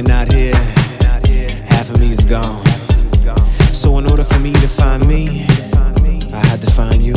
you're not here, half of me is gone. So in order for me to find me, I had to find you,